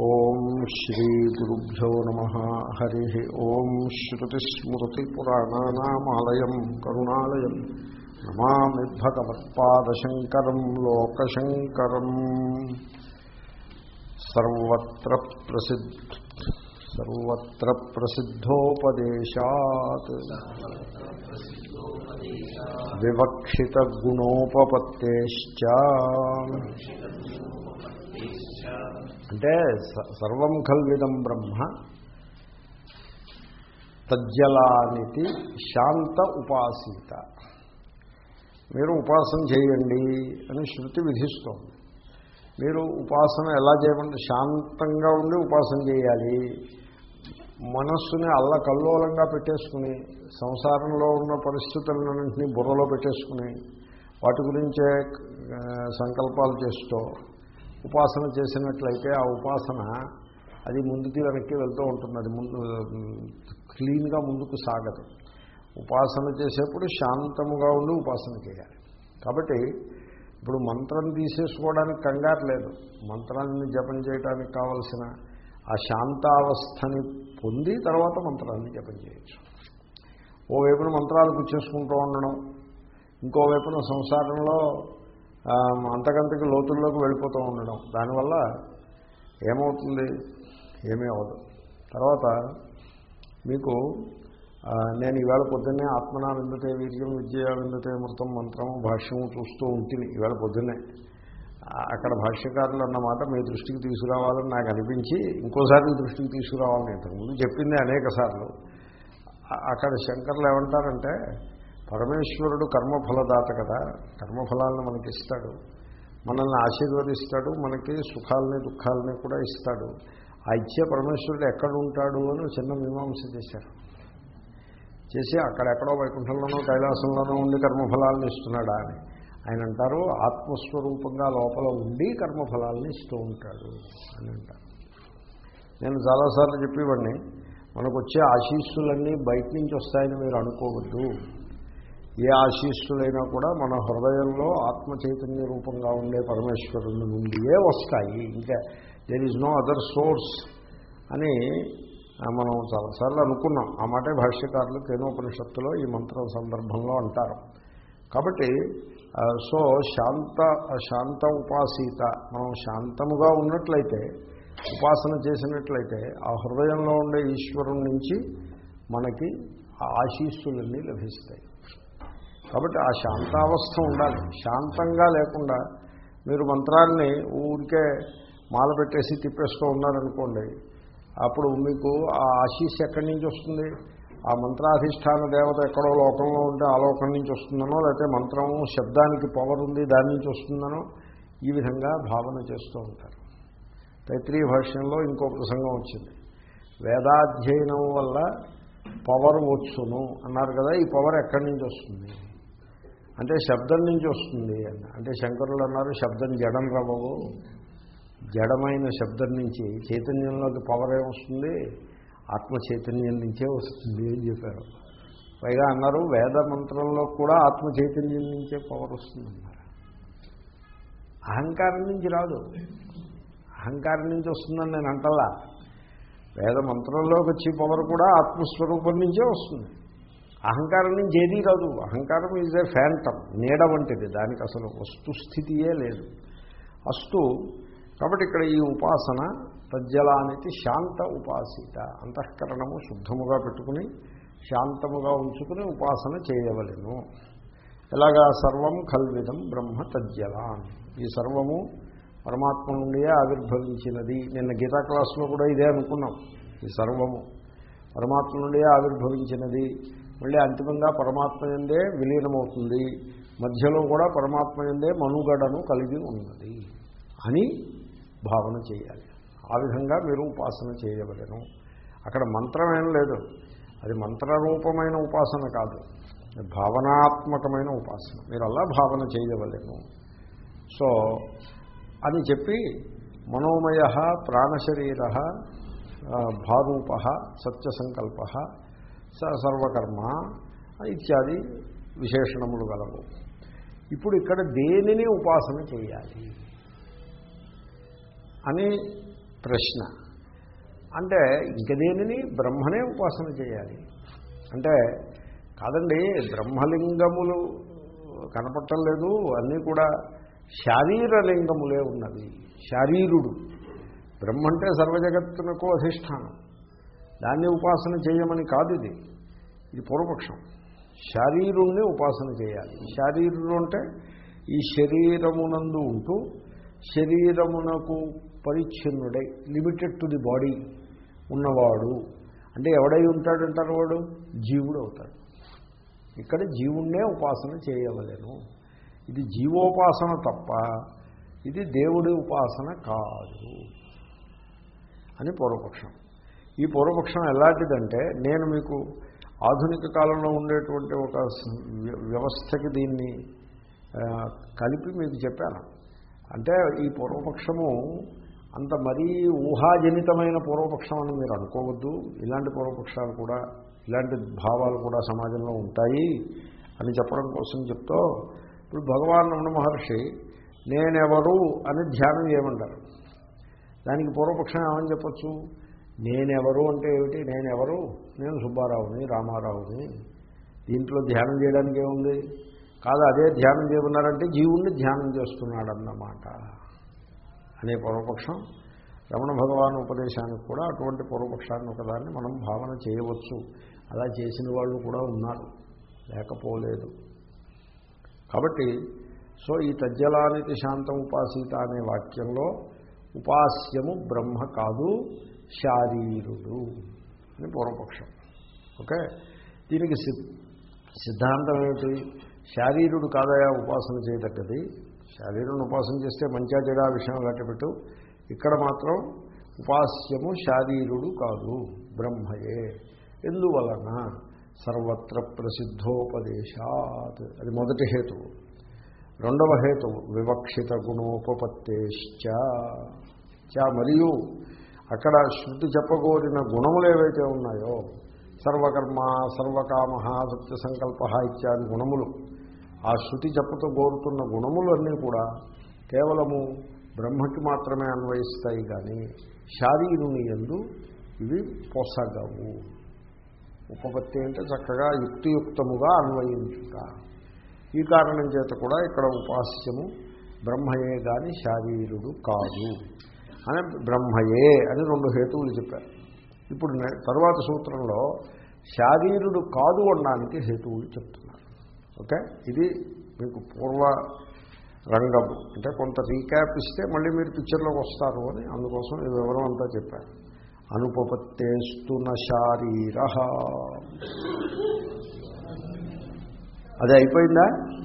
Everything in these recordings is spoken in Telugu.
ఓం శ్రీ గురుభ్యో నమ. హరి ఓం శ్రుతిస్మృతిపురాణానామాలయం కరుణాలయం. నమామి భగవత్పాదశంకరం లోకశంకరం. సర్వత్ర ప్రసిద్ధ సర్వత్ర ప్రసిద్ధోపదేశాత్. వివక్షిత గుణోపపత్తేశ్చ. అంటే స- సర్వం కల్విదం బ్రహ్మ తజ్జలానితి శాంత ఉపాసీత. మీరు ఉపాసన చేయండి అని శృతి విధిస్తోంది. మీరు ఉపాసన ఎలా చేయమంటే శాంతంగా ఉండి ఉపాసన చేయాలి. మనస్సుని అల్లకల్లోలంగా పెట్టేసుకుని సంసారంలో ఉన్న పరిస్థితులన్నింటినీ బుర్రలో పెట్టేసుకుని వాటి గురించే సంకల్పాలు చేస్తూ ఉపాసన చేసినట్లయితే ఆ ఉపాసన అది ముందుకి వెనక్కి వెళ్తూ ఉంటుంది. అది ముందు క్లీన్గా ముందుకు సాగదు. ఉపాసన చేసేప్పుడు శాంతముగా ఉండి ఉపాసన చేయాలి. కాబట్టి ఇప్పుడు మంత్రం తీసేసుకోవడానికి కంగారు లేదు. మంత్రాన్ని జపం చేయడానికి కావలసిన ఆ శాంతావస్థని పొంది తర్వాత మంత్రాన్ని జపం చేయొచ్చు. ఓవైపున మంత్రాలు గుర్చేసుకుంటూ ఉండడం ఇంకోవైపున సంసారంలో అంతకంతకి లోతుల్లోకి వెళ్ళిపోతూ ఉండడం. దానివల్ల ఏమవుతుంది? ఏమీ అవ్వదు. తర్వాత మీకు నేను ఈవేళ పొద్దున్నే ఆత్మనా విందతే వీర్యం విద్య విందతే మృతం మంత్రం భాష్యం చూస్తూ ఉంటుంది ఈవేళ పొద్దున్నే. అక్కడ భాష్యకారులు అన్నమాట మీ దృష్టికి తీసుకురావాలని నాకు అనిపించి ఇంకోసారి దృష్టికి తీసుకురావాలని ఇంతకుముందు చెప్పింది అనేక సార్లు. అక్కడ శంకర్లు ఏమంటారంటే పరమేశ్వరుడు కర్మఫలదాత కదా కర్మఫలాలను మనకి ఇస్తాడు మనల్ని ఆశీర్వదిస్తాడు మనకి సుఖాలని దుఃఖాలని కూడా ఇస్తాడు. ఆ ఇచ్చే పరమేశ్వరుడు ఎక్కడ ఉంటాడు అని చిన్న మీమాంస చేశారు చేసి అక్కడెక్కడో వైకుంఠంలోనో కైలాసంలోనో ఉండి కర్మఫలాలను ఇస్తున్నాడా అని. ఆయన అంటారు ఆత్మస్వరూపంగా లోపల ఉండి కర్మఫలాలను ఇస్తూ ఉంటాడు అని అంటారు. నేను చాలాసార్లు చెప్పేవాడిని మనకు వచ్చే ఆశీస్సులన్నీ బయట నుంచి వస్తాయని మీరు అనుకోవద్దు. ఏ ఆశీస్సులైనా కూడా మన హృదయంలో ఆత్మ చైతన్య రూపంగా ఉండే పరమేశ్వరుని నుండియే వస్తాయి. ఇంకా there is no other source అని మనం చాలాసార్లు అనుకున్నాం. ఆ మాటే భాష్యకారులు తేనోపనిషత్తులో ఈ మంత్రం సందర్భంలో అంటారు. కాబట్టి సో శాంత శాంత ఉపాసీత మనం శాంతముగా ఉన్నట్లయితే ఉపాసన చేసినట్లయితే ఆ హృదయంలో ఉండే ఈశ్వరుని నుంచి మనకి ఆ ఆశీస్సులన్నీ లభిస్తాయి. కాబట్టి ఆ శాంతావస్థ ఉండాలి. శాంతంగా లేకుండా మీరు మంత్రాన్ని ఊరికే మాల పెట్టేసి తిప్పేస్తూ ఉన్నారనుకోండి అప్పుడు మీకు ఆ ఆశీస్ ఎక్కడి నుంచి వస్తుంది? ఆ మంత్రాధిష్టాన దేవత ఎక్కడో లోకంలో ఉంటే ఆ లోకం నుంచి వస్తుందనో లేకపోతే మంత్రం శబ్దానికి పవర్ ఉంది దాని నుంచి వస్తుందనో ఈ విధంగా భావన చేస్తూ ఉంటారు. తైత్రీయ భాష్యంలో ఇంకో ప్రసంగం వచ్చింది. వేదాధ్యయనం వల్ల పవర్ వచ్చును అన్నారు కదా ఈ పవర్ ఎక్కడి నుంచి వస్తుంది? అంటే శబ్దం నుంచి వస్తుంది అంటే శంకరులు అన్నారు శబ్దం జడం రవ్వవు జడమైన శబ్దం నుంచి చైతన్యంలోకి పవర్ ఏమొస్తుంది ఆత్మ చైతన్యం నుంచే వస్తుంది అని చెప్పారు. పైగా అన్నారు వేద మంత్రంలో కూడా ఆత్మ చైతన్యం నుంచే పవర్ వస్తుంది అన్నారు అహంకారం నుంచి రాదు. అహంకారం నుంచి వస్తుందని నేను అంటలా వేద మంత్రంలోకి వచ్చే పవర్ కూడా ఆత్మస్వరూపం నుంచే వస్తుంది. అహంకారం నుంచి ఏదీ కాదు. అహంకారం ఈజ్ ఏ ఫ్యాంటమ్ నీడ వంటిది. దానికి అసలు వస్తుస్థితియే లేదు. అస్తు కాబట్టి ఇక్కడ ఈ ఉపాసన తజ్జలానికి శాంత ఉపాసిత. అంతఃకరణము శుద్ధముగా పెట్టుకుని శాంతముగా ఉంచుకుని ఉపాసన చేయవలెను. ఎలాగా? సర్వం కల్విదం బ్రహ్మ తజ్జలాన్ ఈ సర్వము పరమాత్మ నుండియే ఆవిర్భవించినది. నిన్న గీతా క్లాస్లో కూడా ఇదే అనుకున్నాం. ఈ సర్వము పరమాత్మ నుండియే ఆవిర్భవించినది. మళ్ళీ అంతిమంగా పరమాత్మ ఎందే విలీనమవుతుంది. మధ్యలో కూడా పరమాత్మ ఎందే మనుగడను కలిగి ఉన్నది అని భావన చేయాలి. ఆ విధంగా మీరు ఉపాసన చేయవలెను. అక్కడ మంత్రం ఏం లేదు. అది మంత్రరూపమైన ఉపాసన కాదు. భావనాత్మకమైన ఉపాసన. మీరు అలా భావన చేయవలేను. సో అని చెప్పి మనోమయ ప్రాణశరీర భారూప సత్యసంకల్ప సర్వకర్మ ఇత్యాది విశేషణములు గలవు. ఇప్పుడు ఇక్కడ దేనిని ఉపాసన చేయాలి? అని ప్రశ్న. అంటే ఇంక దేనిని బ్రహ్మనే ఉపాసన చేయాలి? అంటే కాదండి బ్రహ్మలింగములు కనపడటం లేదు అన్నీ కూడా శారీరలింగములే ఉన్నవి శారీరుడు. బ్రహ్మ అంటే సర్వజగత్తునకు అధిష్టానం. దాన్ని ఉపాసన చేయమని కాదు ఇది. ఇది పూర్వపక్షం. శారీరుణ్ణి ఉపాసన చేయాలి. శారీరుడు అంటే ఈ శరీరమునందు ఉంటూ శరీరమునకు పరిచ్ఛిన్నుడై లిమిటెడ్ టు ది బాడీ ఉన్నవాడు. అంటే ఎవడై ఉంటాడంటారు వాడు? జీవుడు అవుతాడు. ఇక్కడ జీవుణ్ణే ఉపాసన చేయవలేను. ఇది జీవోపాసన తప్ప ఇది దేవుడి ఉపాసన కాదు అని పూర్వపక్షం. ఈ పూర్వపక్షం ఎలాంటిదంటే నేను మీకు ఆధునిక కాలంలో ఉండేటువంటి ఒక వ్యవస్థకి దీన్ని కలిపి మీకు చెప్పాను. అంటే ఈ పూర్వపక్షము అంత మరీ ఊహాజనితమైన పూర్వపక్షం అని మీరు అనుకోవద్దు. ఇలాంటి పూర్వపక్షాలు కూడా ఇలాంటి భావాలు కూడా సమాజంలో ఉంటాయి అని చెప్పడం కోసం చెప్తూ ఇప్పుడు భగవాన్ రమణ మహర్షి నేనెవరు అని ధ్యానం చేయమంటారు. దానికి పూర్వపక్షం ఏమని చెప్పచ్చు? నేనెవరు అంటే ఏమిటి? నేనెవరు? నేను సుబ్బారావుని రామారావుని. దీంట్లో ధ్యానం చేయడానికి ఏముంది? కాదు అదే ధ్యానం చేయమన్నారంటే జీవుణ్ణి ధ్యానం చేస్తున్నాడన్నమాట అనే పూర్వపక్షం రమణ భగవాన్ ఉపదేశానికి కూడా అటువంటి పూర్వపక్షాన్ని ఒకదాన్ని మనం భావన చేయవచ్చు. అలా చేసిన వాళ్ళు కూడా ఉన్నారు. లేకపోలేదు. కాబట్టి సో ఈ తజ్జలానికి శాంతం ఉపాసీత అనే వాక్యంలో ఉపాస్యము బ్రహ్మ కాదు. శారీరుడు అని పూర్వపక్షం. ఓకే? దీనికి సిద్ధాంతం ఏమిటి? శారీరుడు కాదయా ఉపాసన చేయదగ్గది? శారీరుని ఉపాసన చేస్తే మంచిగా చెడా విషయం పెట్టు ఇక్కడ మాత్రం ఉపాస్యము శారీరుడు కాదు బ్రహ్మయే. ఎందువలన? సర్వత్ర ప్రసిద్ధోపదేశాత్. అది మొదటి హేతువు. రెండవ హేతువు వివక్షిత గుణోపపత్తేశ్చ. చ మరియు అక్కడ శృతి చెప్పగోరిన గుణములు ఏవైతే ఉన్నాయో సర్వకర్మ సర్వకామ సత్య సంకల్ప ఇత్యాది గుణములు ఆ శృతి చెప్పతో కోరుతున్న గుణములన్నీ కూడా కేవలము బ్రహ్మకి మాత్రమే అన్వయిస్తాయి కానీ శారీరుని ఎందు ఇవి పొసగవు. ఉపపత్తి అంటే చక్కగా యుక్తియుక్తముగా అన్వయించుట. ఈ కారణం చేత కూడా ఇక్కడ ఉపాస్యము బ్రహ్మయే కానీ శారీరుడు కాదు. అని బ్రహ్మయే అని రెండు హేతువులు చెప్పారు. ఇప్పుడు తరువాత సూత్రంలో శారీరుడు కాదు అనడానికి హేతువులు చెప్తున్నారు. ఓకే? ఇది మీకు పూర్వ రంగము. అంటే కొంత రీక్యాప్ ఇస్తే మళ్ళీ మీరు పిక్చర్లోకి వస్తారు అని అందుకోసం ఈ వివరం అంతా చెప్పారు. అనుపపత్తేస్తున్న శారీర అది అయిపోయిందా?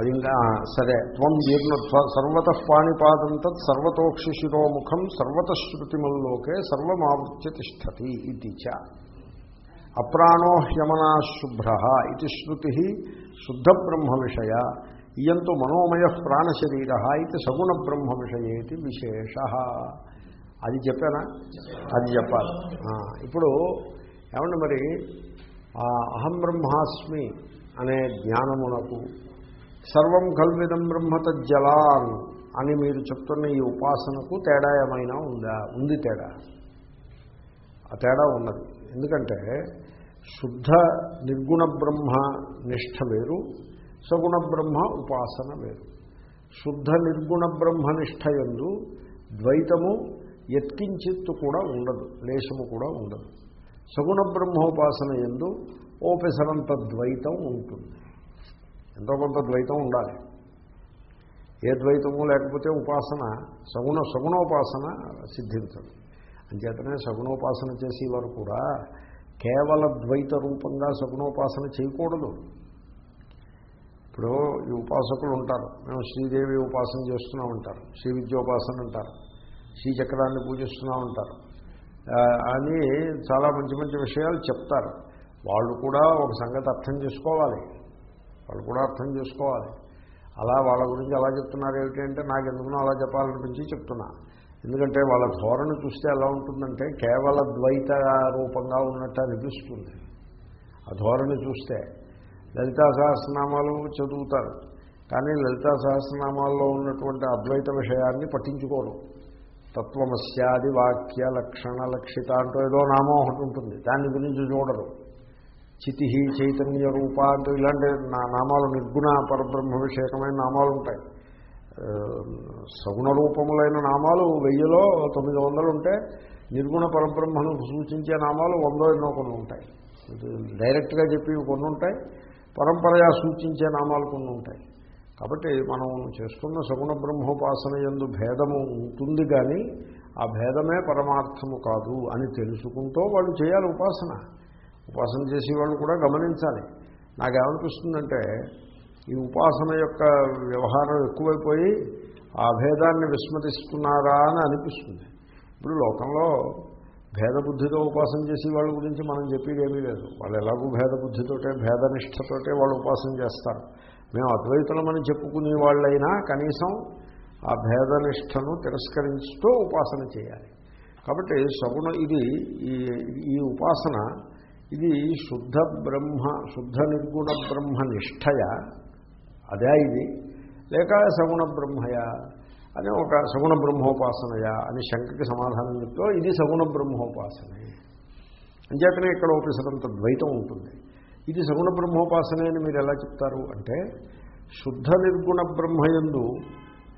అది ఇంకా సరే త్వం జీర్ణ సర్వత పాణిపాదం తత్ సర్వతోక్షి శిరోముఖం సర్వతశ్రుతిమల్లోకే సర్వమావృత్య తిష్టతి ఇది చ. అప్రాణో హ్యమనా శుభ్ర ఇది శృతి శుద్ధ బ్రహ్మ విషయ ఇయంతో మనోమయ ప్రాణశరీర ఇది సగుణ బ్రహ్మ విషయేతి విశేష. అది చెప్పానా? అది చెప్పాలి. ఇప్పుడు ఏమండి మరి? అహం బ్రహ్మాస్మి అనే జ్ఞానమునకు సర్వం కల్విదం బ్రహ్మత జలాన్ అని మీరు చెప్తున్న ఈ ఉపాసనకు తేడా ఏమైనా ఉందా? ఉంది తేడా. ఆ తేడా ఉన్నది. ఎందుకంటే శుద్ధ నిర్గుణ బ్రహ్మ నిష్ఠ వేరు సగుణ బ్రహ్మ ఉపాసన వేరు. శుద్ధ నిర్గుణ బ్రహ్మనిష్ట ఎందు ద్వైతము ఎత్కించిత్తు కూడా ఉండదు లేశము కూడా ఉండదు. సగుణ బ్రహ్మోపాసన ఎందు ఓపెసరంత ద్వైతం ఉంటుంది. ఎంతో కొంత ద్వైతం ఉండాలి. ఏ ద్వైతము లేకపోతే ఉపాసన సగుణ సగుణోపాసన సిద్ధించదు. అంచేతనే సగుణోపాసన చేసేవారు కూడా కేవల ద్వైత రూపంగా సగుణోపాసన చేయకూడదు. ఇప్పుడు ఈ ఉపాసకులు ఉంటారు. మేము శ్రీదేవి ఉపాసన చేస్తున్నాం ఉంటారు. శ్రీ విద్యోపాసన అంటారు. శ్రీచక్రాన్ని పూజిస్తున్నాం ఉంటారు. అని చాలా మంచి మంచి విషయాలు చెప్తారు. వాళ్ళు కూడా ఒక సంగతి అర్థం చేసుకోవాలి. వాళ్ళు కూడా అర్థం చేసుకోవాలి. అలా వాళ్ళ గురించి అలా చెప్తున్నారు ఏమిటంటే నాకు ఎందుకునో అలా చెప్పాలనిపించి చెప్తున్నా. ఎందుకంటే వాళ్ళ ధోరణి చూస్తే ఎలా ఉంటుందంటే కేవల ద్వైత రూపంగా ఉన్నట్టు అనిపిస్తుంది. ఆ ధోరణి చూస్తే లలితా సహస్రనామాలు చదువుతారు. కానీ లలితా సహస్రనామాల్లో ఉన్నటువంటి అద్వైత విషయాన్ని పట్టించుకోరు. తత్వమస్యాది వాక్య లక్షణ లక్షిత అంటూ ఏదో నామం ఒకటి ఉంటుంది. దాని గురించి చూడరు. చితి చైతన్య రూప అంటే ఇలాంటి నా నామాలు నిర్గుణ పరబ్రహ్మ విషేకమైన నామాలు ఉంటాయి. సగుణ రూపములైన నామాలు వెయ్యిలో తొమ్మిది వందలు ఉంటే నిర్గుణ పరబ్రహ్మను సూచించే నామాలు వందో ఎన్నో కొన్ని ఉంటాయి. డైరెక్ట్గా చెప్పి కొన్ని ఉంటాయి. పరంపరగా సూచించే నామాలు కొన్ని ఉంటాయి. కాబట్టి మనం చేసుకున్న సగుణ బ్రహ్మోపాసన ఎందు భేదము ఉంటుంది కానీ ఆ భేదమే పరమార్థము కాదు అని తెలుసుకుంటూ వాళ్ళు చేయాలి ఉపాసన. ఉపాసన చేసేవాళ్ళు కూడా గమనించాలి. నాకేమనిపిస్తుందంటే ఈ ఉపాసన యొక్క వ్యవహారం ఎక్కువైపోయి ఆ భేదాన్ని విస్మరిస్తున్నారా అని అనిపిస్తుంది. ఇప్పుడు లోకంలో భేద బుద్ధితో ఉపాసన చేసే వాళ్ళ గురించి మనం చెప్పేది ఏమీ లేదు. వాళ్ళు ఎలాగూ భేద బుద్ధితోటే భేదనిష్టతోటే వాళ్ళు ఉపాసన చేస్తారు. మేము అద్వైతులమని చెప్పుకునే వాళ్ళైనా కనీసం ఆ భేదనిష్టను తిరస్కరించుతూ ఉపాసన చేయాలి. కాబట్టి సగుణ ఇది ఈ ఈ ఉపాసన ఇది శుద్ధ బ్రహ్మ శుద్ధ నిర్గుణ బ్రహ్మ నిష్టయ అదే ఇది. లేక సగుణ బ్రహ్మయా అని ఒక సగుణ బ్రహ్మోపాసనయా అని శంకకి సమాధానం చెప్తూ ఇది సగుణ బ్రహ్మోపాసనే. అంచేతనే ఇక్కడ ఓపిసరంత ద్వైతం ఉంటుంది. ఇది సగుణ బ్రహ్మోపాసనే అని మీరు ఎలా చెప్తారు అంటే శుద్ధ నిర్గుణ బ్రహ్మయందు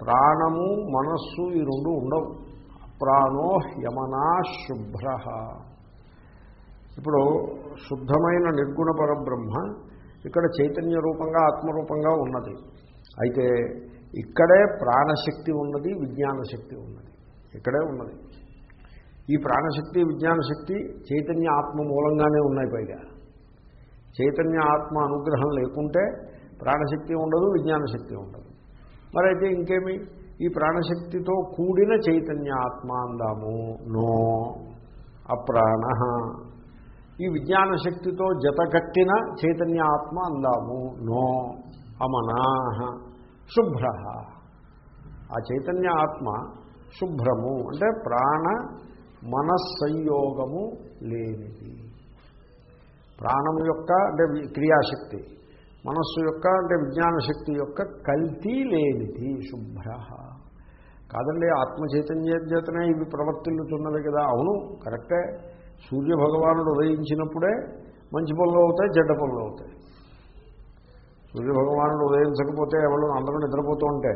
ప్రాణము మనస్సు ఈ రెండు ఉండవు. ప్రాణో యమనా శుభ్ర. ఇప్పుడు శుద్ధమైన నిర్గుణ పరబ్రహ్మ ఇక్కడ చైతన్య రూపంగా ఆత్మరూపంగా ఉన్నది. అయితే ఇక్కడే ప్రాణశక్తి ఉన్నది విజ్ఞాన శక్తి ఉన్నది. ఇక్కడే ఉన్నది. ఈ ప్రాణశక్తి విజ్ఞాన శక్తి చైతన్య ఆత్మ మూలంగానే ఉన్నాయి పైగా. చైతన్య ఆత్మ అనుగ్రహం లేకుంటే ప్రాణశక్తి ఉండదు విజ్ఞాన శక్తి ఉండదు. మరైతే ఇంకేమి? ఈ ప్రాణశక్తితో కూడిన చైతన్య ఆత్మ అందాము. నో అప్రాణ. ఈ విజ్ఞాన శక్తితో జతకట్టిన చైతన్య ఆత్మ అందాము. నో. అమనాహ. శుభ్ర. ఆ చైతన్య ఆత్మ శుభ్రము. అంటే ప్రాణ మనస్సంయోగము లేనిది. ప్రాణం యొక్క అంటే క్రియాశక్తి. మనస్సు యొక్క అంటే విజ్ఞాన శక్తి యొక్క కల్తీ లేనిది. శుభ్ర. కాదండి ఆత్మ చైతన్య చేతనే ఇవి ప్రవర్తిల్లుతున్నవి కదా. అవును కరెక్టే. సూర్య భగవానుడు ఉదయించినప్పుడే మంచి పనులు అవుతాయి చెడ్డ పనులు అవుతాయి. సూర్య భగవానుడు ఉదయించకపోతే ఎవరు అందరూ నిద్రపోతూ ఉంటే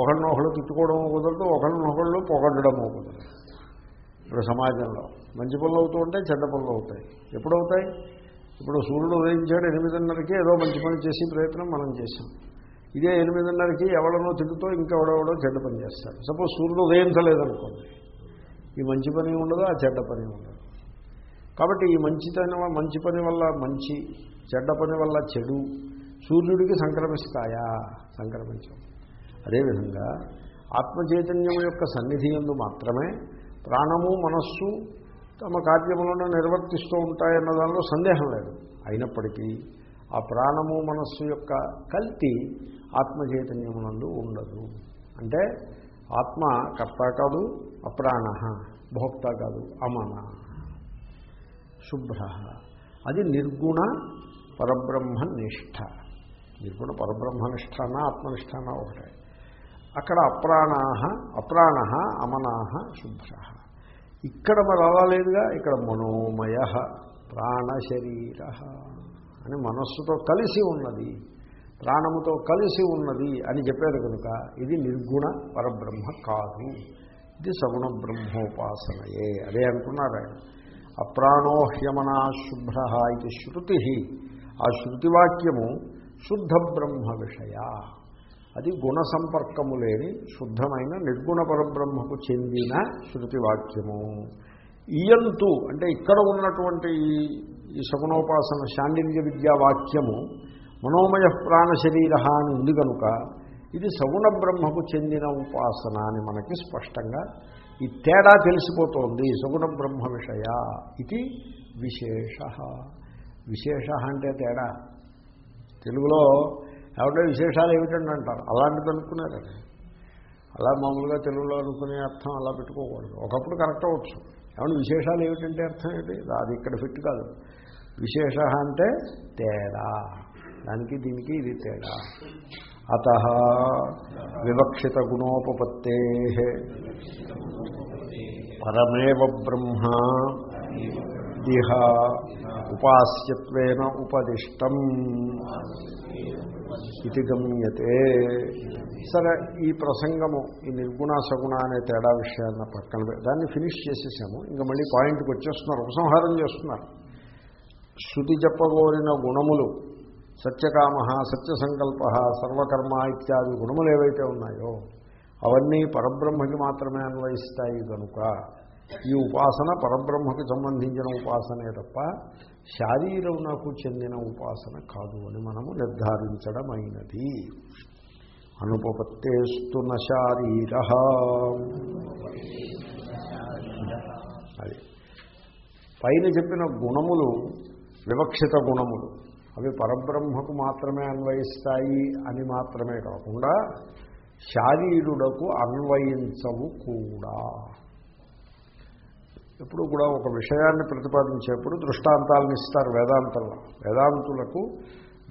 ఒకళ్ళనొకళ్ళు తిట్టుకోవడం కుదరదు ఒకళ్ళనొకళ్ళు పొగడము కుదరదు. ఇప్పుడు సమాజంలో మంచి పనులు అవుతూ ఉంటాయి చెడ్డ పనులు అవుతాయి. ఎప్పుడవుతాయి? ఇప్పుడు సూర్యుడు ఉదయించాడు ఎనిమిదిన్నరకి ఏదో మంచి పని చేసి ప్రయత్నం మనం చేసాం ఇదే ఎనిమిదిన్నరకి ఎవడనో తిరుగుతో ఇంకెవడెవడో చెడ్డ పని చేస్తాడు. సపోజ్ సూర్యుడు ఉదయించలేదనుకోండి ఈ మంచి పని ఉండదు ఆ చెడ్డ పని ఉండదు. కాబట్టి ఈ మంచితనం మంచి పని వల్ల మంచి చెడ్డ పని వల్ల చెడు సూర్యుడికి సంక్రమిస్తాయా? సంక్రమించం అదేవిధంగా ఆత్మచైతన్యం యొక్క సన్నిధి ఎందు మాత్రమే ప్రాణము మనస్సు తమ కార్యములను నిర్వర్తిస్తూ ఉంటాయన్న దానిలో సందేహం లేదు. అయినప్పటికీ ఆ ప్రాణము మనస్సు యొక్క కల్తీ ఆత్మచైతన్యమునందు ఉండదు. అంటే ఆత్మ కర్త కాదు అప్రాణ భోక్త కాదు అమన. శుభ్ర. అది నిర్గుణ పరబ్రహ్మ నిష్ఠ. నిర్గుణ పరబ్రహ్మ నిష్ఠాన ఆత్మనిష్టాన ఒకటే. అక్కడ అప్రాణా అప్రాణ అమనాహ శుభ్ర. ఇక్కడ మరి అలా లేదుగా? ఇక్కడ మనోమయ ప్రాణశరీర అని మనస్సుతో కలిసి ఉన్నది ప్రాణముతో కలిసి ఉన్నది అని చెప్పారు కనుక ఇది నిర్గుణ పరబ్రహ్మ కాదు. ఇది సగుణ బ్రహ్మోపాసనయే. అదే అంటున్నారు ఆయన. అప్రాణోహ్యమనా శుభ్ర ఇది శృతి. ఆ శృతివాక్యము శుద్ధ బ్రహ్మ విషయ. అది గుణ సంపర్కము లేని శుద్ధమైన నిర్గుణ పరబ్రహ్మకు చెందిన శృతివాక్యము. ఇయంతు అంటే ఇక్కడ ఉన్నటువంటి ఈ ఈ సగుణోపాసన శాండిల్య విద్యా వాక్యము మనోమయ ప్రాణ శరీర అని ఉంది కనుక ఇది సగుణ బ్రహ్మకు చెందిన ఉపాసన అని మనకి స్పష్టంగా ఈ తేడా తెలిసిపోతోంది సగుణ బ్రహ్మ విషయ ఇది విశేష. విశేష అంటే తేడా. తెలుగులో ఎవరి విశేషాలు ఏమిటండి అంటారు అలాంటిది అనుకున్నారండి అలా మామూలుగా తెలుగులో అనుకునే అర్థం అలా పెట్టుకోకూడదు. ఒకప్పుడు కరెక్ట్ అవ్వచ్చు. ఏమంటే విశేషాలు ఏమిటంటే అర్థం ఏంటి? అది ఇక్కడ ఫిట్ కాదు. విశేష అంటే తేడా. దానికి దీనికి ఇది తేడా. అత వివక్షిత గుణోపపత్తే పరమేవ బ్రహ్మ ఇహ ఉపాస్యత్వేన ఉపదిష్టం ఇది గమ్యతే. సరే ఈ ప్రసంగము ఈ నిర్గుణ సగుణ అనే తేడా విషయాన్ని పక్కన దాన్ని ఫినిష్ చేసేసాము. ఇంకా మళ్ళీ పాయింట్కి వచ్చేస్తున్నారు ఉపసంహారం చేస్తున్నారు. శృతి చెప్పగోరిన గుణములు సత్యకామ సత్యసంకల్ప సర్వకర్మ ఇత్యాది గుణములు ఏవైతే ఉన్నాయో అవన్నీ పరబ్రహ్మకి మాత్రమే అన్వయిస్తాయి కనుక ఈ ఉపాసన పరబ్రహ్మకి సంబంధించిన ఉపాసనే తప్ప శారీరమునకు చెందిన ఉపాసన కాదు అని మనము నిర్ధారించడమైనది. అనుపపత్తేస్తు నారీర అది. పైన చెప్పిన గుణములు వివక్షిత గుణములు అవి పరబ్రహ్మకు మాత్రమే అన్వయిస్తాయి అని మాత్రమే కాకుండా శారీరుడకు అన్వయించవు కూడా. ఎప్పుడు కూడా ఒక విషయాన్ని ప్రతిపాదించేప్పుడు దృష్టాంతాలను ఇస్తారు వేదాంతంలో. వేదాంతులకు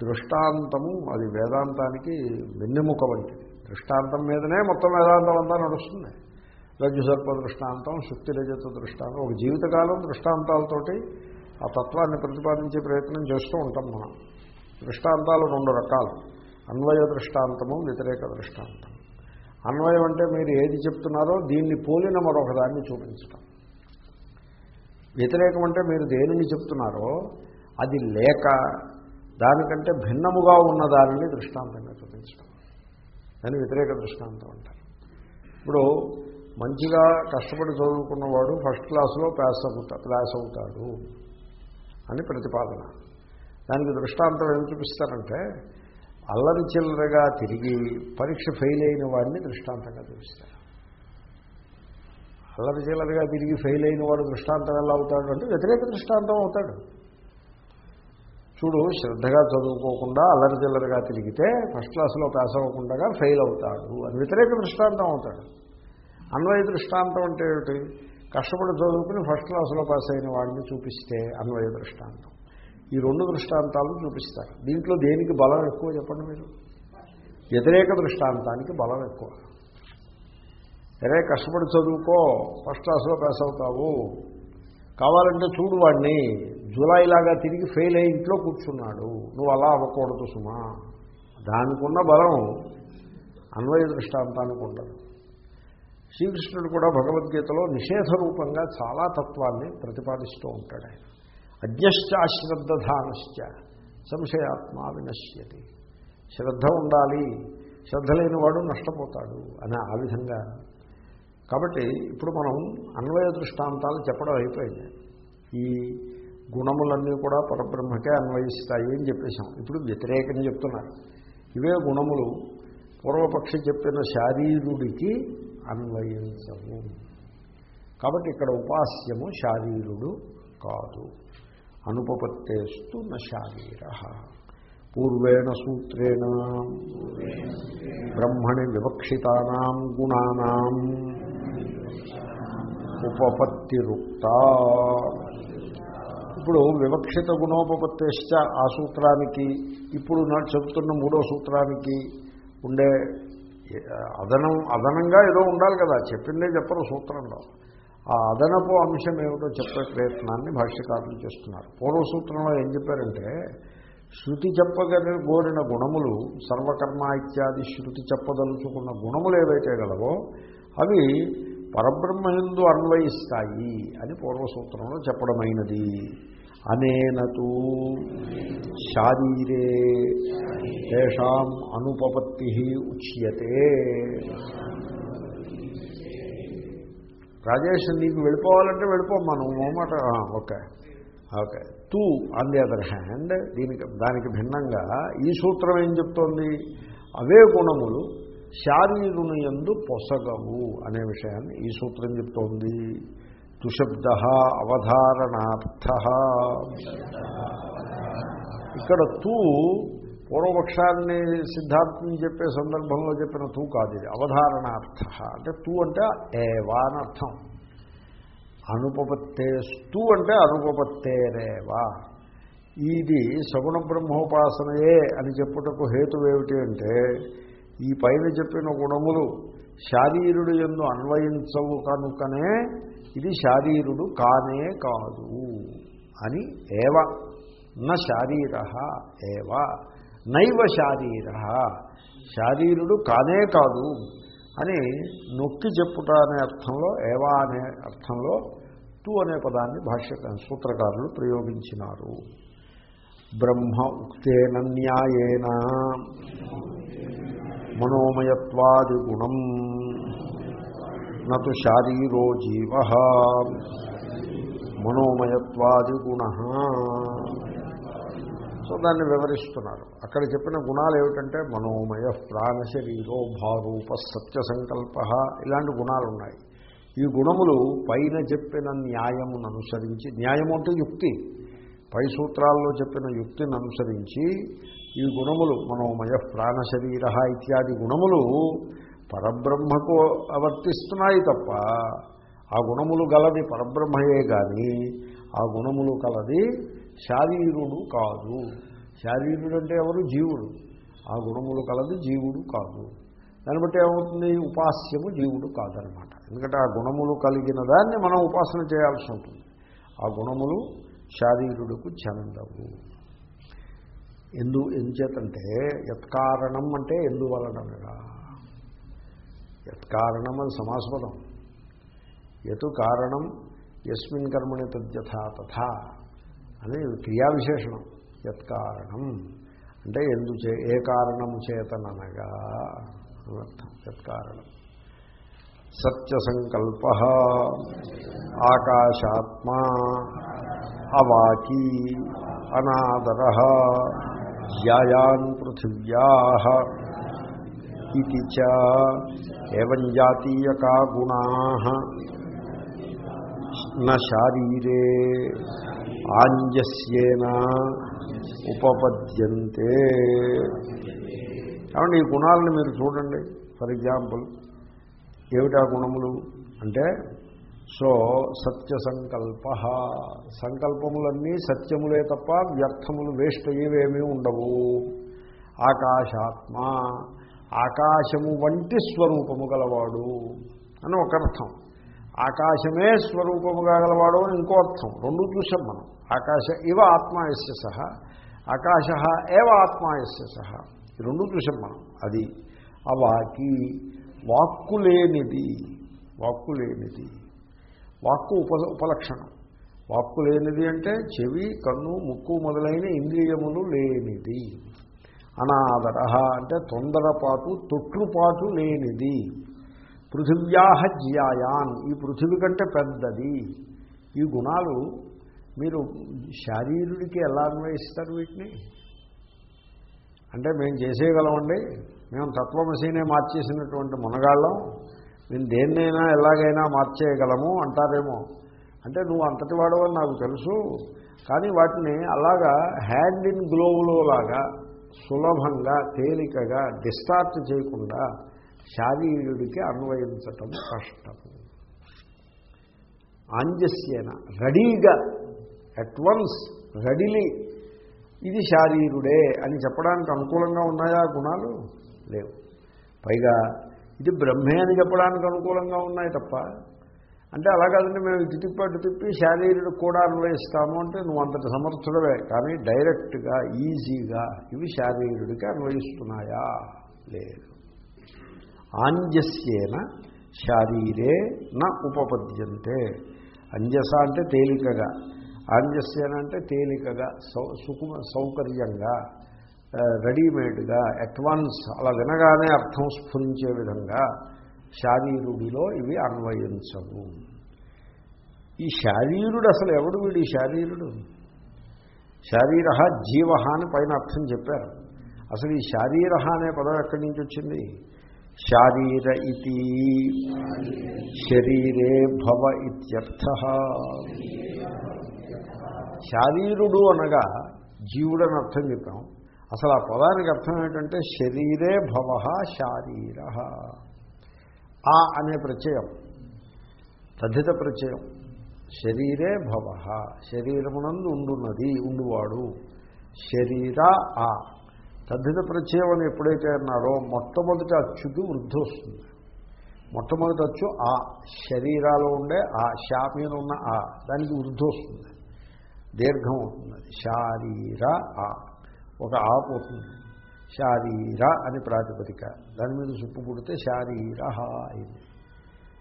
దృష్టాంతము అది వేదాంతానికి వెన్నెముక వంటిది. దృష్టాంతం మీదనే మొత్తం వేదాంతం అంతా నడుస్తుంది. రజ్జు సర్ప దృష్టాంతం శుక్తి రజత దృష్టాంతం ఒక జీవితకాలం దృష్టాంతాలతోటి ఆ తత్వాన్ని ప్రతిపాదించే ప్రయత్నం చేస్తూ ఉంటాం మనం. దృష్టాంతాలు రెండు రకాలు. అన్వయ దృష్టాంతము వ్యతిరేక దృష్టాంతం. అన్వయం అంటే మీరు ఏది చెప్తున్నారో దీన్ని పోలిన మరొకదాన్ని చూపించటం. వ్యతిరేకం అంటే మీరు దేనిని చెప్తున్నారో అది లేక దానికంటే భిన్నముగా ఉన్న దానిని దృష్టాంతంగా చూపించడం దాన్ని వ్యతిరేక దృష్టాంతం అంటారు. ఇప్పుడు మంచిగా కష్టపడి చదువుకున్నవాడు ఫస్ట్ క్లాస్లో పాస్ అవుతా పాస్ అవుతాడు. అని ప్రతిపాదన. దానికి దృష్టాంతం ఏం చూపిస్తారంటే అల్లరి చిల్లరగా తిరిగి పరీక్ష ఫెయిల్ అయిన వాడిని దృష్టాంతంగా చూపిస్తారు. అల్లరి చిల్లరగా తిరిగి ఫెయిల్ అయిన వాడు దృష్టాంతం ఎలా అవుతాడు అంటే వ్యతిరేక దృష్టాంతం అవుతాడు. చూడు శ్రద్ధగా చదువుకోకుండా అల్లరి చిల్లరగా తిరిగితే ఫస్ట్ క్లాస్లో పాస్ అవ్వకుండా ఫెయిల్ అవుతాడు అని వ్యతిరేక దృష్టాంతం అవుతాడు. అన్వయ దృష్టాంతం అంటే ఏమిటి? కష్టపడి చదువుకుని ఫస్ట్ క్లాస్లో పాస్ అయిన వాడిని చూపిస్తే అన్వయ దృష్టాంతం. ఈ రెండు దృష్టాంతాలు చూపిస్తారు. దీంట్లో దేనికి బలం ఎక్కువ చెప్పండి మీరు? వ్యతిరేక దృష్టాంతానికి బలం ఎక్కువ. ఎరే కష్టపడి చదువుకో ఫస్ట్ క్లాస్లో పాస్ అవుతావు. కావాలంటే చూడు వాడిని జూలైలాగా తిరిగి ఫెయిల్ అయ్యి ఇంట్లో కూర్చున్నాడు. నువ్వు అలా అవ్వకూడదు సుమా. దానికి ఉన్న బలం అన్వయ దృష్టాంతానికి ఉండదు. శ్రీకృష్ణుడు కూడా భగవద్గీతలో నిషేధ రూపంగా చాలా తత్వాన్ని ప్రతిపాదిస్తూ ఉంటాడు ఆయన. అజ్ఞశ్చ అశ్రద్ధధానశ్చ సంశయాత్మ వినశ్యతి. శ్రద్ధ ఉండాలి శ్రద్ధ లేనివాడు నష్టపోతాడు అని ఆ విధంగా. కాబట్టి ఇప్పుడు మనం అన్వయ దృష్టాంతాలు చెప్పడం అయిపోయింది. ఈ గుణములన్నీ కూడా పరబ్రహ్మకే అన్వయిస్తాయి అని చెప్పేశాం. ఇప్పుడు వ్యతిరేకం చెప్తున్నారు. ఇవే గుణములు. పూర్వపక్షి చెప్పిన శారీరుడికి అన్వయించవు కాబట్టి ఇక్కడ ఉపాస్యము శారీరుడు కాదు. అనుపపత్తేస్తు న శారీర. పూర్వేణ సూత్రేణ. బ్రహ్మణి వివక్షితానా గుణానాం ఉపపత్తిరుక్త. ఇప్పుడు వివక్షిత గుణోపపత్తేశ్చ ఆ సూత్రానికి ఇప్పుడు నాకు చెబుతున్న మూడో సూత్రానికి ఉండే అదనం అదనంగా ఏదో ఉండాలి కదా. చెప్పిందే చెప్పరు సూత్రంలో. ఆ అదనపు అంశం ఏమిటో చెప్పే ప్రయత్నాన్ని భాష్యకారులు చేస్తున్నారు. పూర్వ సూత్రంలో ఏం చెప్పారంటే శృతి చెప్పగలి గోరిన గుణములు సర్వకర్మ ఇత్యాది శృతి చెప్పదలుచుకున్న గుణములు ఏవైతే గలవో అవి పరబ్రహ్మయందు అన్వయిస్తాయి అని పూర్వసూత్రంలో చెప్పడమైనది. అనేనతు శారీరే తేషాం అనుపపత్తి ఉచ్యతే. రాజేష్ నీకు వెళ్ళిపోవాలంటే వెళ్ళిపో మనం మాట. ఓకే. ఓకే. తూ ఆన్ ది అదర్ హ్యాండ్ దీనికి దానికి భిన్నంగా ఈ సూత్రం ఏం చెప్తోంది? అవే గుణములు శారీరుని ఎందు పొసగవు అనే విషయాన్ని ఈ సూత్రం చెప్తోంది. తుశబ్ద అవధారణార్థ. ఇక్కడ తూ పూర్వపక్షాన్ని సిద్ధార్థం చెప్పే సందర్భంలో చెప్పిన తూ కాదు ఇది అవధారణార్థ. అంటే తూ అంటే ఏవా అని అర్థం. అనుపపత్తేస్తూ అంటే అనుపపత్తేరేవా ఇది సగుణ బ్రహ్మోపాసనయే అని చెప్పుటకు హేతు ఏమిటి అంటే ఈ పైన చెప్పిన గుణములు శారీరుడు ఎందు అన్వయించవు కనుకనే ఇది శారీరుడు కానే కాదు అని ఏవ. న శారీర ఏవ. నైవ శారీర. శారీరుడు కానే కాదు అని నొక్కి చెప్పుట అనే అర్థంలో ఏవా అనే అర్థంలో తు అనే పదాన్ని భాష్య సూత్రకారులు ప్రయోగించినారు. బ్రహ్మ ఉక్తేన న్యాయేన. మనోమయత్వాది గుణం నటు శారీరో జీవ. మనోమయత్వాది గుణ సో దాన్ని వివరిస్తున్నారు. అక్కడ చెప్పిన గుణాలు ఏమిటంటే మనోమయ ప్రాణ శరీరో భారూప సత్య సంకల్ప ఇలాంటి గుణాలు ఉన్నాయి ఈ గుణములు పైన చెప్పిన న్యాయమును అనుసరించి న్యాయము అంటే యుక్తి. పై సూత్రాల్లో చెప్పిన యుక్తిని అనుసరించి ఈ గుణములు మనోమయ ప్రాణ శరీర ఇత్యాది గుణములు పరబ్రహ్మకు అవర్తిస్తున్నాయి తప్ప ఆ గుణములు గలది పరబ్రహ్మయే కానీ ఆ గుణములు కలది శారీరుడు కాదు. శారీరుడు అంటే ఎవరు? జీవుడు. ఆ గుణములు కలది జీవుడు కాదు. దాన్ని బట్టి ఏమవుతుంది? ఉపాస్యము జీవుడు కాదనమాట. ఎందుకంటే ఆ గుణములు కలిగిన దాన్ని మనం ఉపాసన చేయాల్సి ఉంటుంది. ఆ గుణములు శారీరుడుకు చెందవు. ఎందు ఎందుచేతంటే యత్కారణం అంటే ఎందువలనగా యత్కారణం అది సమాసపదం. ఎటు కారణం ఎస్మిన్ కర్మణి తద్యథా తథా అని క్రియా విశేషణం యత్కారణం అంటే ఎందు ఏ కారణము చేతననగా అనర్థం యత్కారణం. సత్యసంకల్ప ఆకాశాత్మా అవాకీ అనాదర జ్యాయాన్ పృథివ్యా ఇది చ ఏం జాతీయకా గుణా న శారీరే ఆంజస్యేన ఉపపద్యంతే. కాబట్టి ఈ గుణాలను మీరు చూడండి. ఫర్ ఎగ్జాంపుల్ ఏమిటా గుణములు? అంటే సో సత్య సంకల్ప సంకల్పములన్నీ సత్యములే తప్ప వ్యర్థములు వేస్ట్ అయ్యేవేమీ ఉండవు. ఆకాశాత్మ ఆకాశము వంటి స్వరూపము గలవాడు అని ఒక అర్థం. ఆకాశమే స్వరూపముగా గలవాడు అని ఇంకో అర్థం. రెండు చూసాం మనం. ఆకాశ ఇవ ఆత్మాయస్య సహ ఆకాశ ఏవ ఆత్మాయస్య సహ. ఈ రెండు చూసాం మనం. అది అవాకి వాక్కులేనిది వాక్కు లేనిది వాక్కు లేనిది వాక్కు ఉప ఉపలక్షణం. వాక్కు లేనిది అంటే చెవి కన్ను ముక్కు మొదలైన ఇంద్రియములు లేనిది. అనాదర అంటే తొందరపాటు తొట్టుపాటు లేనిది. పృథివ్యాహ జ్యాయాన్. ఈ పృథివీ కంటే పెద్దది. ఈ గుణాలు మీరు శారీరుడికి ఎలా అన్వయిస్తారు వీటిని? అంటే మేము చేసేయగలమండి. మేము తత్వమశీనే మార్చేసినటువంటి మునగాళ్ళం. నేను దేన్నైనా ఎలాగైనా మార్చేయగలము అంటారేమో. అంటే నువ్వు అంతటి వాడవని నాకు తెలుసు కానీ వాటిని అలాగా హ్యాండ్ ఇన్ గ్లోవ్లో లాగా సులభంగా తేలికగా డిస్టార్ట్ చేయకుండా శారీరుడికి అన్వయించటం కష్టం. ఆంజస్యేన రెడీగా అట్ వన్స్ రెడీలీ ఇది శారీరుడే అని చెప్పడానికి అనుకూలంగా ఉన్నాయా గుణాలు? లేవు. పైగా ఇది బ్రహ్మే అని చెప్పడానికి అనుకూలంగా ఉన్నాయి తప్ప. అంటే అలా కాదండి మేము ఇటు తిప్పి అటు తిప్పి శారీరుడు కూడా అన్వయిస్తాము అంటే నువ్వు అంతటి సమర్థుడవే. కానీ డైరెక్ట్గా ఈజీగా ఇవి శారీరుడికి అన్వయిస్తున్నాయా లేదు. ఆంజస్యేన శారీరే నా ఉపపద్యంతే. అంజస అంటే తేలికగా. ఆంజస్యన అంటే తేలికగా సౌ సుకుమ సౌకర్యంగా. రెడీమేడ్గా అడ్వాన్స్ అలా వినగానే అర్థం స్ఫురించే విధంగా శారీరుడిలో ఇవి అన్వయించవు. ఈ శారీరుడు అసలు ఎవడు వీడు? ఈ శారీరుడు. శారీర జీవ అని పైన అర్థం చెప్పారు. అసలు ఈ శారీర అనే పదం ఎక్కడి నుంచి వచ్చింది? శారీర ఇది శరీరే భవ ఇత్యర్థ. శారీరుడు అనగా జీవుడని అర్థం చెప్పాం. అసలు ఆ పదానికి అర్థం ఏంటంటే శరీరే భవ శారీర. ఆ అనే ప్రత్యయం. తద్ధిత ప్రత్యయం. శరీరే భవ శరీరమునందు ఉండున్నది ఉండువాడు. శరీర ఆ. తద్ధిత ప్రత్యయం అని ఎప్పుడైతే అన్నారో మొట్టమొదటి అచ్చుకి వృద్ధి వస్తుంది. మొట్టమొదటి అచ్చు ఆ. శరీరాలో ఉండే ఆ షా మీద ఉన్న ఆ. దానికి వృద్ధి వస్తుంది. దీర్ఘం అవుతుంది శారీర ఆ. ఒక ఆ పోతుంది శారీర అని ప్రాతిపదిక. దాని మీద సుప్పు పుడితే శారీర అయింది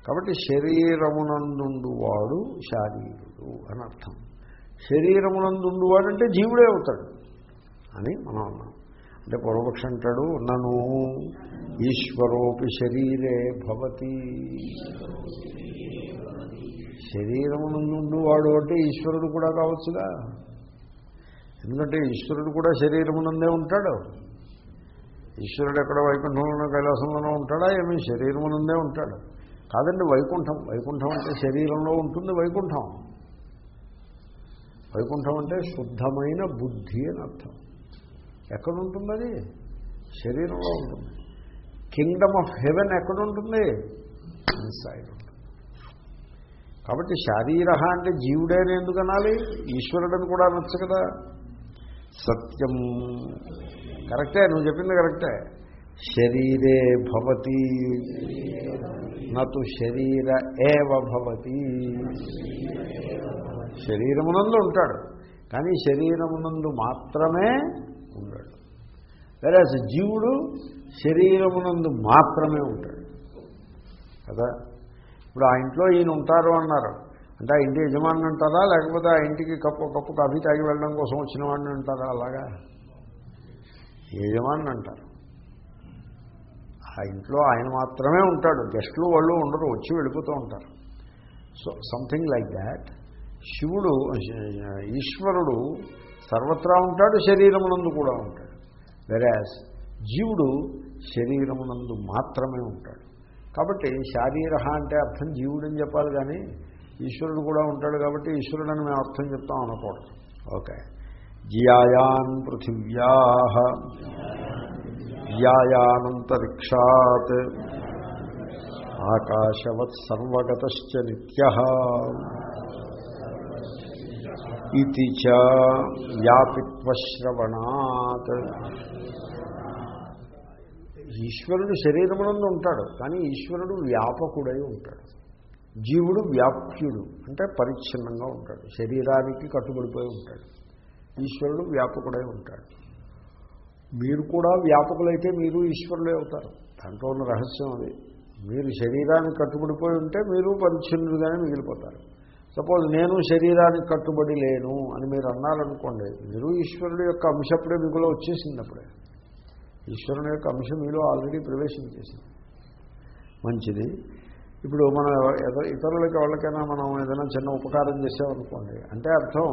కాబట్టి శరీరమునందుండు వాడు శారీరుడు అని అర్థం. శరీరమునందుండువాడు అంటే జీవుడే అవుతాడు అని మనం అన్నాం. అంటే పూర్వపక్ష అంటాడు నను ఈశ్వరోపి శరీరే భవతి. శరీరమునందు వాడు అంటే ఈశ్వరుడు కూడా కావచ్చుగా. ఎందుకంటే ఈశ్వరుడు కూడా శరీరమునందే ఉంటాడు. ఈశ్వరుడు ఎక్కడ వైకుంఠంలోనో కైలాసంలోనో ఉంటాడా? ఏమీ శరీరమునందే ఉంటాడు. కాదండి వైకుంఠం. వైకుంఠం అంటే శరీరంలో ఉంటుంది వైకుంఠం. వైకుంఠం అంటే శుద్ధమైన బుద్ధి అని అర్థం. ఎక్కడ ఉంటుంది అది? శరీరంలో ఉంటుంది. కింగ్డమ్ ఆఫ్ హెవెన్ ఎక్కడ ఉంటుంది ఇన్సైడ్ ఉంటుంది. కాబట్టి శారీర అంటే జీవుడే అని ఎందుకు అనాలి? ఈశ్వరుడని కూడా అనొచ్చు కదా. సత్యం. కరెక్టే నువ్వు చెప్పింది కరెక్టే. శరీరే భవతి. నటు శరీర ఏవ భవతి. శరీరమునందు ఉంటాడు కానీ శరీరమునందు మాత్రమే ఉండడు. వేరే జీవుడు శరీరమునందు మాత్రమే ఉంటాడు. కదా? ఇప్పుడు ఆ ఇంట్లో ఈయన ఉంటారు అన్నారు. అంటే ఆ ఇంటి యజమాని అంటారా లేకపోతే ఆ ఇంటికి కప్పు కప్పు కాఫీ తాగి వెళ్ళడం కోసం వచ్చిన వాడిని అంటారా అలాగా? యజమాని అంటారు. ఆ ఇంట్లో ఆయన మాత్రమే ఉంటాడు. గెస్టులు వాళ్ళు ఉండరు వచ్చి వెళ్ళిపోతూ ఉంటారు. సో సంథింగ్ లైక్ దాట్ శివుడు ఈశ్వరుడు సర్వత్రా ఉంటాడు శరీరమునందు కూడా ఉంటాడు. వెరాజ్ జీవుడు శరీరమునందు మాత్రమే ఉంటాడు. కాబట్టి శారీర అంటే అర్థం జీవుడని చెప్పాలి కానీ ఈశ్వరుడు కూడా ఉంటాడు కాబట్టి ఈశ్వరుడని మేము అర్థం చెప్తాం అనకూడదు. ఓకే. జియాయాన్ పృథివ్యా వ్యాయానంతరిక్షాత్ ఆకాశవత్ సర్వగతశ్చ నిత్య. ఇది చ వ్యాపిత్వశ్రవణాత్. ఈశ్వరుడు శరీరమునందు ఉంటాడు కానీ ఈశ్వరుడు వ్యాపకుడై ఉంటాడు. జీవుడు వ్యాప్యుడు అంటే పరిచ్ఛిన్నంగా ఉంటాడు. శరీరానికి కట్టుబడిపోయి ఉంటాడు. ఈశ్వరుడు వ్యాపకుడై ఉంటాడు. మీరు కూడా వ్యాపకులైతే మీరు ఈశ్వరులే అవుతారు. దాంట్లో ఉన్న రహస్యం అది. మీరు శరీరానికి కట్టుబడిపోయి ఉంటే మీరు పరిచ్ఛిన్నుడుగానే మిగిలిపోతారు. సపోజ్ నేను శరీరానికి కట్టుబడి లేను అని మీరు అన్నారనుకోండి మీరు ఈశ్వరుడు యొక్క అంశప్పుడే మీకులో వచ్చేసింది అప్పుడే. ఈశ్వరుని యొక్క అంశం మీలో ఆల్రెడీ ప్రవేశం చేసింది. మంచిది. ఇప్పుడు మనం ఇతరులకి ఎవరికైనా మనం ఏదైనా చిన్న ఉపకారం చేసామనుకోండి అంటే అర్థం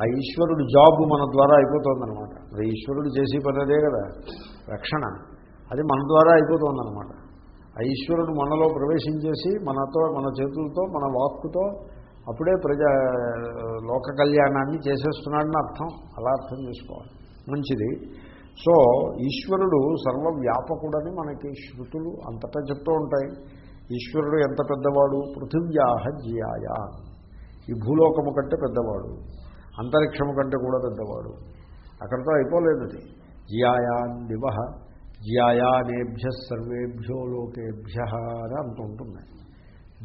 ఆ ఈశ్వరుడు జాబ్ మన ద్వారా అయిపోతుందనమాట అది ఈశ్వరుడు చేసే పని అదే కదా రక్షణ. అది మన ద్వారా అయిపోతుందనమాట ఆ ఈశ్వరుడు మనలో ప్రవేశించేసి మనతో మన చేతులతో మన వాక్కుతో అప్పుడే ప్రజా లోక కళ్యాణాన్ని చేసేస్తున్నాడని అర్థం. అలా అర్థం చేసుకోవాలి. మంచిది. సో ఈశ్వరుడు సర్వవ్యాపకుడని మనకి శృతులు అంతటా చెప్తూ ఉంటాయి. ఈశ్వరుడు ఎంత పెద్దవాడు? పృథివ్యాహ జియాయా. ఈ భూలోకము కంటే పెద్దవాడు. అంతరిక్షము కంటే కూడా పెద్దవాడు. అక్కడితో అయిపోలేదు అది. జియాయాన్ దివ జియాయానేభ్య సర్వేభ్యో లోకేభ్య అని అంత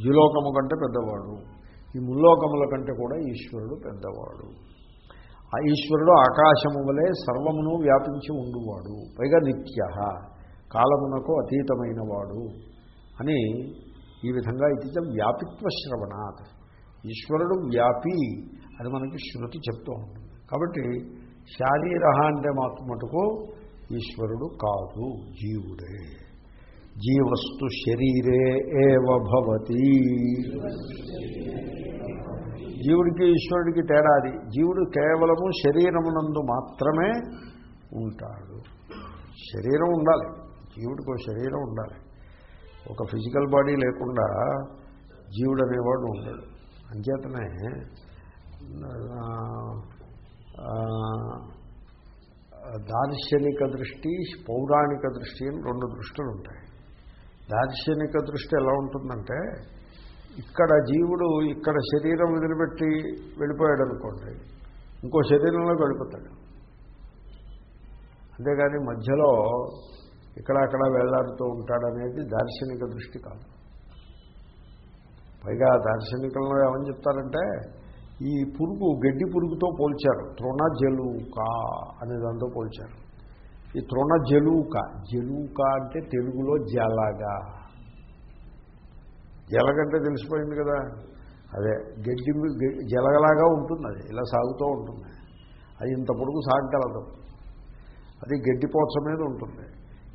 ద్యులోకము కంటే పెద్దవాడు. ఈ ముల్లోకముల కంటే కూడా ఈశ్వరుడు పెద్దవాడు. ఆ ఈశ్వరుడు ఆకాశము వలె సర్వమును వ్యాపించి ఉండువాడు. పైగా నిత్య. కాలమునకు అతీతమైన వాడు అని ఈ విధంగా ఇది వ్యాపిత్వ శ్రవణాత్ ఈశ్వరుడు వ్యాపి అని మనకి శృతి చెప్తూ ఉంటుంది. కాబట్టి శారీర అంటే మాత్రం మటుకు ఈశ్వరుడు కాదు జీవుడే. జీవస్తు శరీరే ఏవ జీవుడికి ఈశ్వరుడికి తేడా అది. జీవుడు కేవలము శరీరమునందు మాత్రమే ఉంటాడు. శరీరం ఉండాలి. జీవుడికి శరీరం ఉండాలి. ఒక ఫిజికల్ బాడీ లేకుండా జీవుడు అనేవాడు ఉండడు. అంచేతనే దార్శనిక దృష్టి పౌరాణిక దృష్టి అని రెండు దృష్టిలు ఉంటాయి. దార్శనిక దృష్టి ఎలా ఉంటుందంటే ఇక్కడ జీవుడు ఇక్కడ శరీరం వదిలిపెట్టి వెళ్ళిపోయాడు అనుకోండి ఇంకో శరీరంలోకి వెళ్ళిపోతాడు. అంతేగాని మధ్యలో ఇక్కడ అక్కడ వెళ్ళాడుతూ ఉంటాడనేది దార్శనిక దృష్టి కాదు. పైగా దార్శనికంలో ఏమని చెప్తారంటే ఈ పురుగు గడ్డి పురుగుతో పోల్చారు. తృణ జలుక అనే దాంతో పోల్చారు. ఈ తృణ జలుక జలుక అంటే తెలుగులో జలగా. జలగంటే తెలిసిపోయింది కదా. అదే గడ్డి జలగలాగా ఉంటుంది అది. ఇలా సాగుతూ ఉంటుంది. అది ఇంత పొడుగు సాగగలదు. అది గడ్డిపోచ మీద ఉంటుంది.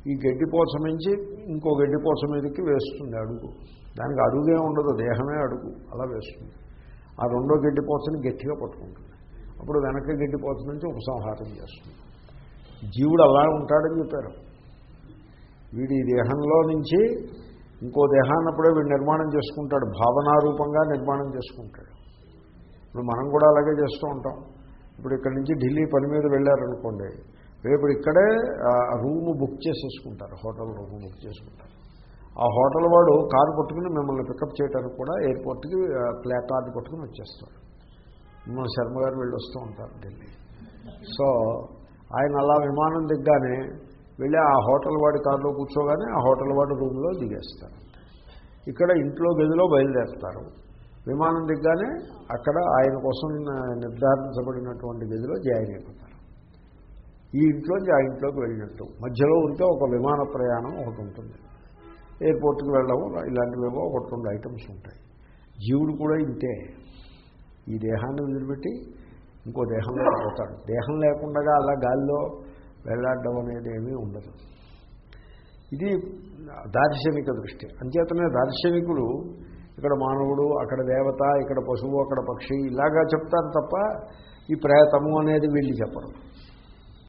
ఈ గడ్డిపోస నుంచి ఇంకో గడ్డిపోస మీదకి వేస్తుంది అడుగు. దానికి అడుగే ఉండదు దేహమే అడుగు. అలా వేస్తుంది. ఆ రెండో గడ్డిపోసని గట్టిగా పట్టుకుంటుంది. అప్పుడు వెనక గడ్డిపోస నుంచి ఉపసంహారం చేస్తుంది. జీవుడు అలా ఉంటాడని చెప్పారు. వీడి దేహంలో నుంచి ఇంకో దేహాన్నప్పుడే వీడు నిర్మాణం చేసుకుంటాడు. భావనారూపంగా నిర్మాణం చేసుకుంటాడు. ఇప్పుడు మనం కూడా అలాగే చేస్తూ ఉంటాం. ఇప్పుడు ఇక్కడి నుంచి ఢిల్లీ పని మీద వెళ్ళారనుకోండి రేపు ఇక్కడే రూము బుక్ చేసేసుకుంటారు. హోటల్ రూమ్ బుక్ చేసుకుంటారు. ఆ హోటల్ వాడు కారు పట్టుకుని మిమ్మల్ని పికప్ చేయడానికి కూడా ఎయిర్పోర్ట్కి ప్లే కార్డు పట్టుకుని వచ్చేస్తాడు మిమ్మల్ని శర్మ గారు వెళ్ళి వస్తూ ఉంటారు ఢిల్లీ. సో ఆయన అలా విమానం దిగ్గానే వెళ్ళి ఆ హోటల్ వాడి కారులో కూర్చోగానే ఆ హోటల్ వాడి రూమ్లో దిగేస్తారు. ఇక్కడ ఇంట్లో గదిలో బయలుదేరుతారు. విమానం దిగ్గానే అక్కడ ఆయన కోసం నిర్ధారించబడినటువంటి గదిలో జాయిన్ అయిపోతారు. ఈ ఇంట్లోంచి ఆ ఇంట్లోకి వెళ్ళినట్టు. మధ్యలో ఉంటే ఒక విమాన ప్రయాణం ఒకటి ఉంటుంది. ఎయిర్పోర్ట్కి వెళ్ళడం ఇలాంటివేవో ఒకటి రెండు ఐటమ్స్ ఉంటాయి. జీవుడు కూడా ఇంతే. ఈ దేహాన్ని వదిలిపెట్టి ఇంకో దేహంలో పోతాడు. దేహం లేకుండా అలా గాలిలో వెళ్ళాడడం అనేది ఏమీ ఉండదు. ఇది దార్శనిక దృష్టి. అంచేతనే దార్శనికులు ఇక్కడ మానవుడు అక్కడ దేవత ఇక్కడ పశువు అక్కడ పక్షి ఇలాగా చెప్తారు తప్ప ఈ ప్రేతము అనేది వీళ్ళు చెప్పరు.